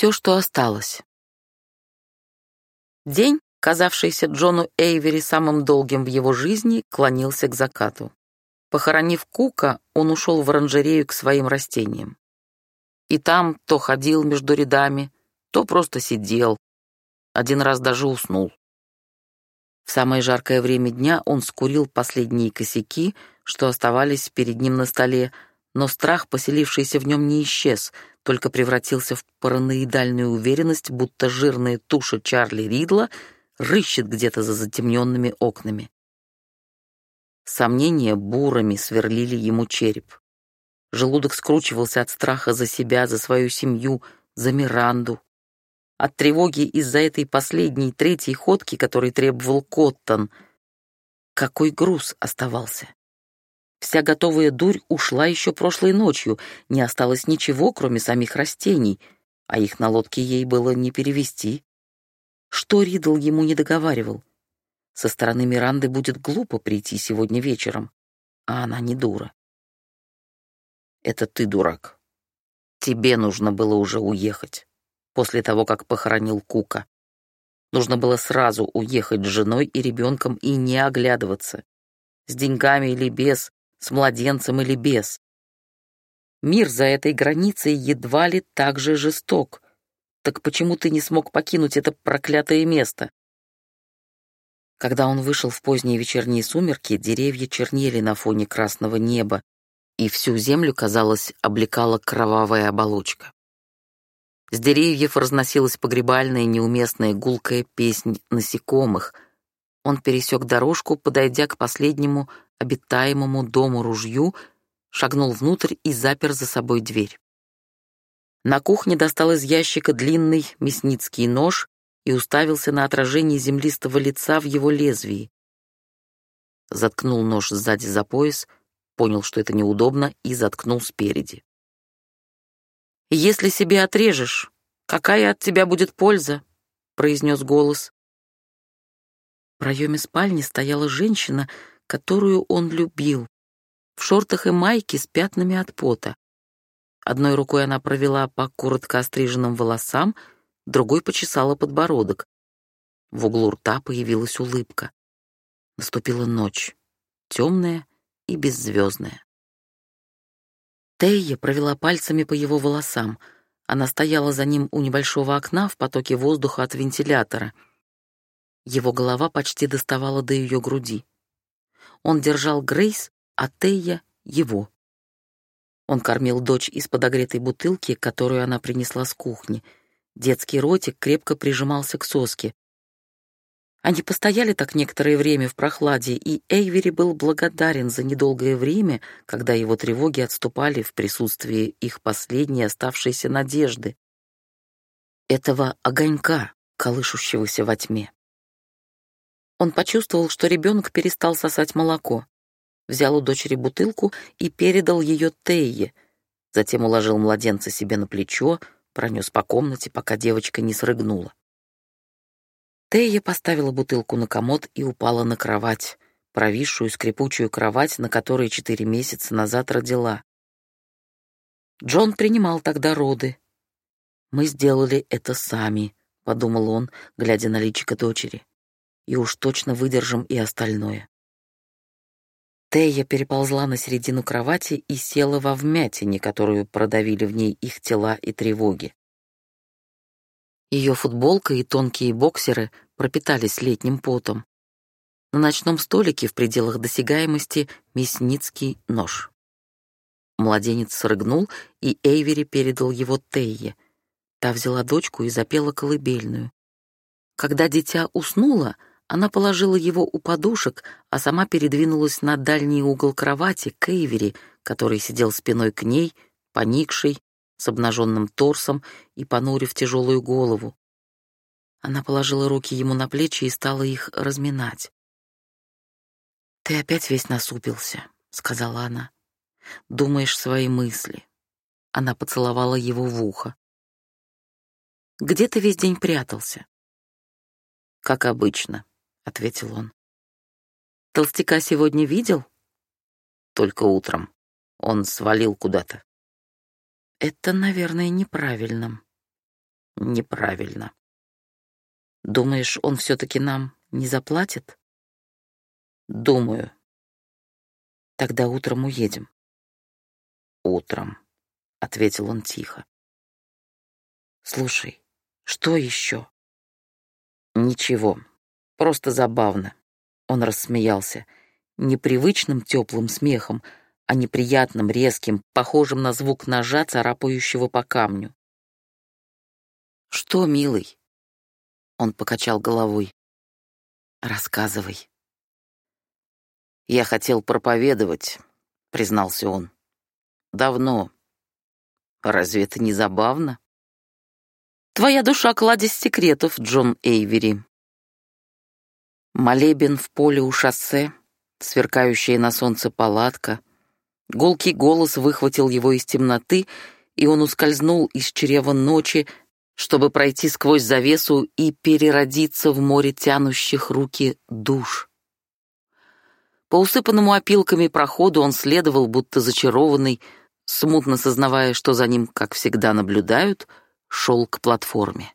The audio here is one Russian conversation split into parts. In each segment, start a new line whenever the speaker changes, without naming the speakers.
Все, что осталось. День, казавшийся Джону Эйвери самым долгим в его жизни, клонился к закату. Похоронив Кука, он ушел в оранжерею к своим растениям. И там то ходил между рядами, то просто сидел. Один раз даже уснул. В самое жаркое время дня он скурил последние косяки, что оставались перед ним на столе, но страх, поселившийся в нем, не исчез, только превратился в параноидальную уверенность, будто жирная туша Чарли Ридла рыщет где-то за затемненными окнами. Сомнения бурами сверлили ему череп. Желудок скручивался от страха за себя, за свою семью, за Миранду. От тревоги из-за этой последней, третьей ходки, которой требовал Коттон. Какой груз оставался? Вся готовая дурь ушла еще прошлой ночью, не осталось ничего, кроме самих растений, а их на лодке ей было не перевести. Что Ридл ему не договаривал? Со стороны Миранды будет глупо прийти сегодня вечером, а она не дура. Это ты дурак. Тебе нужно было уже уехать, после того, как похоронил Кука. Нужно было сразу уехать с женой и ребенком и не оглядываться. С деньгами или без, с младенцем или без. Мир за этой границей едва ли так же жесток. Так почему ты не смог покинуть это проклятое место? Когда он вышел в поздние вечерние сумерки, деревья чернели на фоне красного неба, и всю землю, казалось, облекала кровавая оболочка. С деревьев разносилась погребальная неуместная гулкая песнь насекомых. Он пересек дорожку, подойдя к последнему обитаемому дому ружью, шагнул внутрь и запер за собой дверь. На кухне достал из ящика длинный мясницкий нож и уставился на отражение землистого лица в его лезвии. Заткнул нож сзади за пояс, понял, что это неудобно, и заткнул спереди. «Если себе отрежешь, какая от тебя будет польза?» — произнес голос. В проеме спальни стояла женщина, которую он любил, в шортах и майке с пятнами от пота. Одной рукой она провела по коротко остриженным волосам, другой почесала подбородок. В углу рта появилась улыбка. Наступила ночь, темная и беззвездная. Тейя провела пальцами по его волосам. Она стояла за ним у небольшого окна в потоке воздуха от вентилятора. Его голова почти доставала до ее груди. Он держал Грейс, а Тея — его. Он кормил дочь из подогретой бутылки, которую она принесла с кухни. Детский ротик крепко прижимался к соске. Они постояли так некоторое время в прохладе, и Эйвери был благодарен за недолгое время, когда его тревоги отступали в присутствии их последней оставшейся надежды. Этого огонька, колышущегося во тьме. Он почувствовал, что ребенок перестал сосать молоко. Взял у дочери бутылку и передал ее Тейе. Затем уложил младенца себе на плечо, пронес по комнате, пока девочка не срыгнула. Тея поставила бутылку на комод и упала на кровать, провисшую скрипучую кровать, на которой четыре месяца назад родила. Джон принимал тогда роды. «Мы сделали это сами», — подумал он, глядя на личико дочери и уж точно выдержим и остальное. Тея переползла на середину кровати и села во вмятине, которую продавили в ней их тела и тревоги. Ее футболка и тонкие боксеры пропитались летним потом. На ночном столике в пределах досягаемости мясницкий нож. Младенец срыгнул, и Эйвери передал его Тейе. Та взяла дочку и запела колыбельную. Когда дитя уснуло, она положила его у подушек, а сама передвинулась на дальний угол кровати к Эйвери, который сидел спиной к ней, поникший, с обнаженным торсом и понурив тяжелую голову. Она положила руки ему на плечи и стала их разминать. «Ты опять весь насупился», — сказала она. «Думаешь свои мысли». Она поцеловала его в ухо. «Где ты весь день прятался?» «Как обычно», — ответил он. «Толстяка сегодня видел?» «Только утром. Он свалил куда-то». «Это, наверное, неправильно». неправильно. Думаешь, он все-таки нам не заплатит? Думаю. Тогда утром уедем. Утром, ответил он тихо. Слушай, что еще? Ничего, просто забавно. Он рассмеялся, непривычным теплым смехом, а неприятным, резким, похожим на звук ножа, царапающего по камню. «Что, милый?» Он покачал головой. «Рассказывай». «Я хотел проповедовать», — признался он. «Давно. Разве это не забавно?» «Твоя душа кладезь секретов, Джон Эйвери». Молебен в поле у шоссе, сверкающая на солнце палатка — Гулкий голос выхватил его из темноты, и он ускользнул из чрева ночи, чтобы пройти сквозь завесу и переродиться в море тянущих руки душ. По усыпанному опилками проходу он следовал, будто зачарованный, смутно сознавая, что за ним, как всегда, наблюдают, шел к платформе.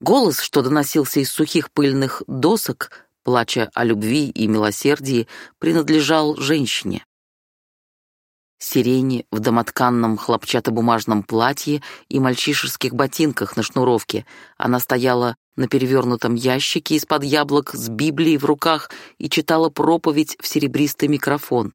Голос, что доносился из сухих пыльных досок, плача о любви и милосердии, принадлежал женщине сирени в домотканном хлопчатобумажном платье и мальчишеских ботинках на шнуровке. Она стояла на перевернутом ящике из-под яблок с Библией в руках и читала проповедь в серебристый микрофон.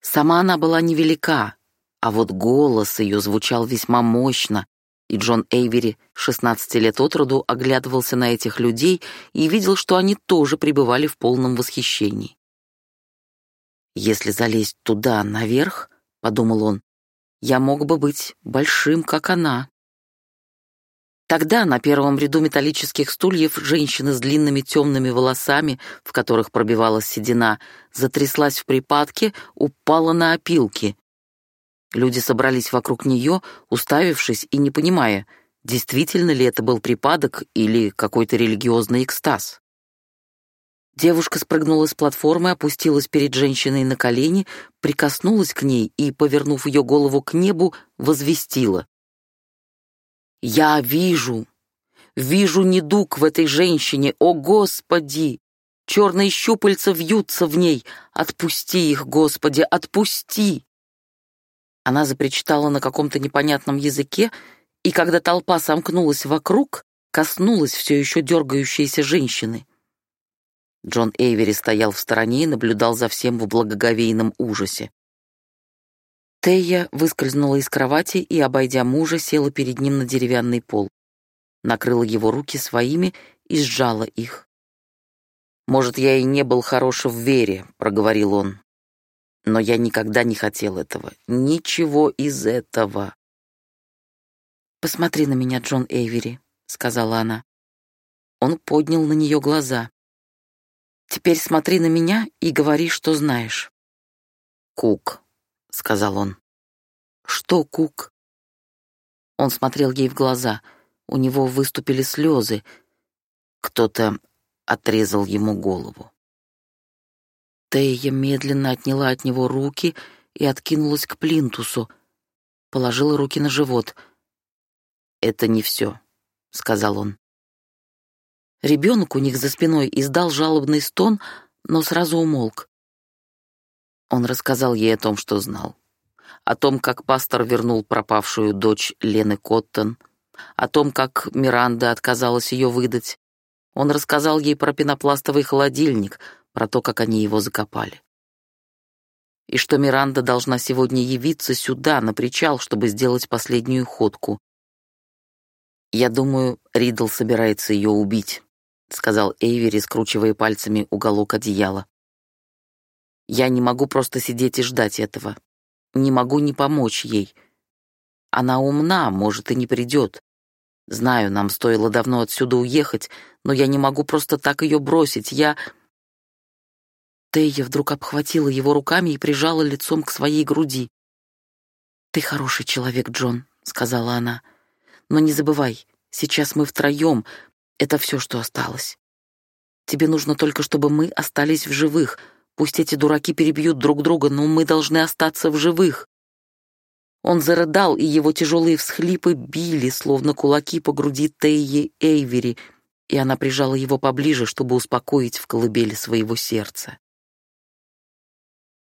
Сама она была невелика, а вот голос ее звучал весьма мощно, и Джон Эйвери, 16 лет от роду, оглядывался на этих людей и видел, что они тоже пребывали в полном восхищении. Если залезть туда, наверх, — подумал он, — я мог бы быть большим, как она. Тогда на первом ряду металлических стульев женщина с длинными темными волосами, в которых пробивалась седина, затряслась в припадке, упала на опилки. Люди собрались вокруг нее, уставившись и не понимая, действительно ли это был припадок или какой-то религиозный экстаз. Девушка спрыгнула с платформы, опустилась перед женщиной на колени, прикоснулась к ней и, повернув ее голову к небу, возвестила. «Я вижу, вижу недуг в этой женщине, о Господи! Черные щупальца вьются в ней, отпусти их, Господи, отпусти!» Она запричитала на каком-то непонятном языке, и когда толпа сомкнулась вокруг, коснулась все еще дергающейся женщины — Джон Эйвери стоял в стороне и наблюдал за всем в благоговейном ужасе. Тея выскользнула из кровати и, обойдя мужа, села перед ним на деревянный пол. Накрыла его руки своими и сжала их. «Может, я и не был хорош в вере», — проговорил он. «Но я никогда не хотел этого. Ничего из этого». «Посмотри на меня, Джон Эйвери», — сказала она. Он поднял на нее глаза. Теперь смотри на меня и говори, что знаешь. Кук, сказал он. Что Кук? Он смотрел ей в глаза. У него выступили слезы. Кто-то отрезал ему голову. Тея медленно отняла от него руки и откинулась к плинтусу. Положила руки на живот. «Это не все», — сказал он. Ребенок у них за спиной издал жалобный стон, но сразу умолк. Он рассказал ей о том, что знал. О том, как пастор вернул пропавшую дочь Лены Коттон, о том, как Миранда отказалась ее выдать. Он рассказал ей про пенопластовый холодильник, про то, как они его закопали. И что Миранда должна сегодня явиться сюда, на причал, чтобы сделать последнюю ходку. Я думаю, Ридл собирается ее убить. — сказал Эйвери, скручивая пальцами уголок одеяла. «Я не могу просто сидеть и ждать этого. Не могу не помочь ей. Она умна, может, и не придет. Знаю, нам стоило давно отсюда уехать, но я не могу просто так ее бросить. Я...» Тея вдруг обхватила его руками и прижала лицом к своей груди. «Ты хороший человек, Джон», — сказала она. «Но не забывай, сейчас мы втроем, это все, что осталось. Тебе нужно только, чтобы мы остались в живых. Пусть эти дураки перебьют друг друга, но мы должны остаться в живых. Он зарыдал, и его тяжелые всхлипы били, словно кулаки по груди Тейи Эйвери, и она прижала его поближе, чтобы успокоить в колыбели своего сердца.